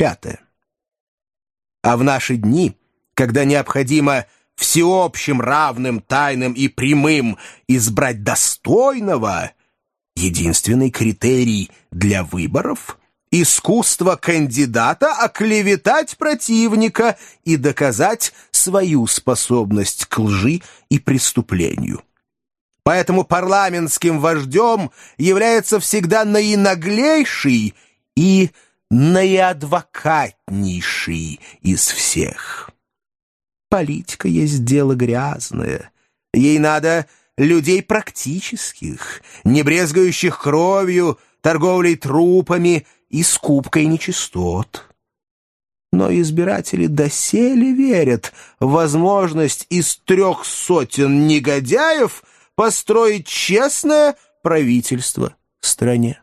Пятое. А в наши дни, когда необходимо всеобщим, равным, тайным и прямым избрать достойного, единственный критерий для выборов — искусство кандидата оклеветать противника и доказать свою способность к лжи и преступлению. Поэтому парламентским вождем является всегда наинаглейший и наиадвокатнейший из всех. Политика есть дело грязное. Ей надо людей практических, не брезгающих кровью, торговлей трупами и скупкой нечистот. Но избиратели доселе верят в возможность из трех сотен негодяев построить честное правительство в стране.